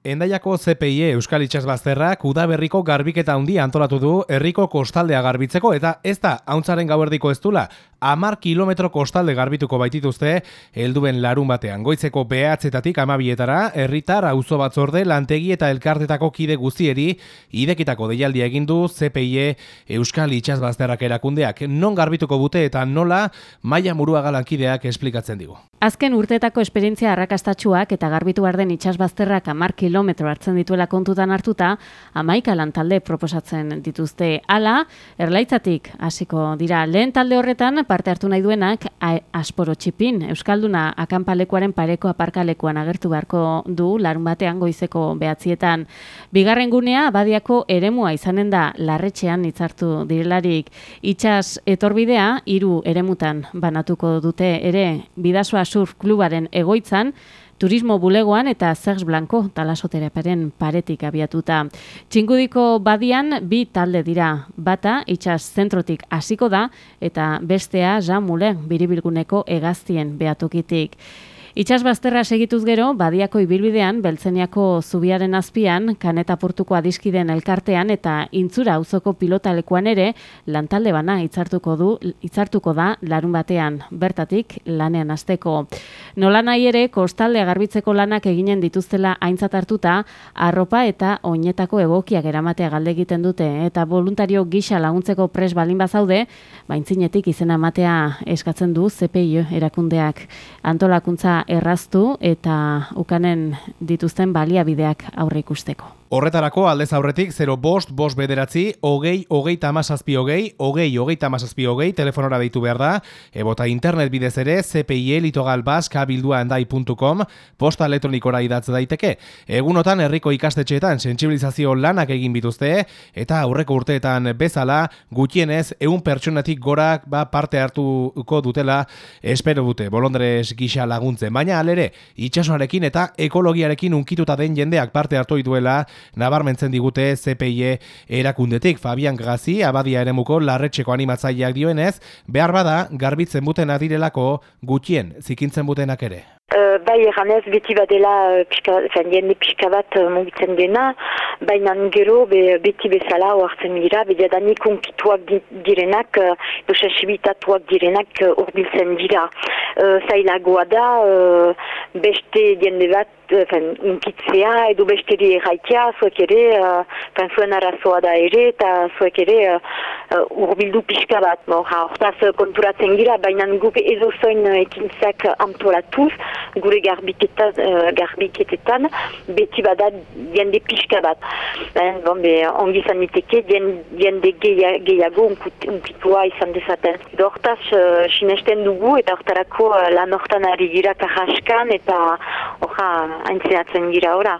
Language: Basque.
Endaiako CPI Euskal Itxasbazterrak udaberriko garbiketa handi antolatu du herriko kostaldea garbitzeko eta ez da hauntzaren gauerdiko ez dula amar kilometro kostalde garbituko baitituzte helduen larun batean. Goitzeko behatzetatik amabietara, herritar auzo batzorde lantegi eta elkartetako kide guztieri idekitako deialdia egindu CPI Euskal Itxasbazterrak erakundeak. Non garbituko bute eta nola maia murua galankideak esplikatzen digu. Azken urteetako esperientzia arrakastatxuak eta garbitu arden itxasbazterrak amar kilometro hartzen dituela kontutan hartuta, amaika lan talde proposatzen dituzte. Hala, erlaitzatik hasiko dira lehen talde horretan parte hartu nahi duenak asporo txipin. Euskalduna akanpalekuaren pareko aparkalekuan agertu beharko du larun batean goizeko behatzietan. Bigarren gunea, badiako eremua izanen da larretxean itzartu direlarik. Itxas etorbidea, hiru eremutan banatuko dute ere bidasua Surf Klubaren egoitzan, turismo bulegoan eta Zex Blanco talasoteraparen paretik abiatuta. Txingudiko badian bi talde dira, bata itxas zentrotik hasiko da eta bestea jamule biribilguneko egaztien behatokitik. Itxas bazterra segituz gero, badiako ibilbidean, beltzeniako zubiaren azpian, kaneta portuko adiskiden elkartean eta intzura auzoko pilotalekuan ere, lantalde bana itzartuko du, itzartuko da larun batean, bertatik lanean azteko. Nola nahi ere, kostalde garbitzeko lanak eginen dituztela aintzat hartuta, arropa eta oinetako egokiak eramatea galde egiten dute, eta voluntario gisa laguntzeko pres balin bazaude, baintzinetik izena matea eskatzen du CPI erakundeak. Antolakuntza erraztu eta ukanen dituzten baliabideak aurre ikusteko. Horretarako aldez aurretik 0 bost, bost bederatzi, hogei, hogei tamazazpi hogei, hogei, hogei tamazazpi hogei, telefonora ditu behar da, ebota internet bidez ere, cpie litogal bildua posta elektronikora idatz daiteke. Egunotan herriko ikastetxeetan sensibilizazio lanak egin bituzte, eta aurreko urteetan bezala, gutienez, egun pertsonatik gorak ba, parte hartuko dutela, espero dute, bolondrez gisa laguntzen. Baina alere, itxasoarekin eta ekologiarekin unkituta den jendeak parte hartu duela, nabarmentzen digute CPI erakundetik Fabian Gazi abadia eremuko larretxeko animatzaileak dioenez, behar bada garbitzen buten adirelako gutxien zikintzen butenak ere. Uh, bai eganez beti badela uh, pixka, jende bat uh, mugitzen dena, baina gero be, beti bezala oartzen dira, bide unkituak direnak, uh, dosensibitatuak direnak uh, urbiltzen dira. Uh, zailagoa da, uh, beste jende bat fen, unkitzea edo besteri erraitea, zuek ere, uh, zuen arazoa da ere, eta zuek ere uh, urbildu pixka bat. Hortaz konturatzen gira, baina guk edo zoin ekintzak antolatuz, gure garbiketan, uh, garbiketetan beti bada jende pixka bat. Ben, bon, be, ongi izan niteke jende gehiago unkitua izan dezaten. Hortaz, uh, sinesten dugu eta hortarako uh, lan hortan ari gira karraskan eta horra haintzenatzen gira ora.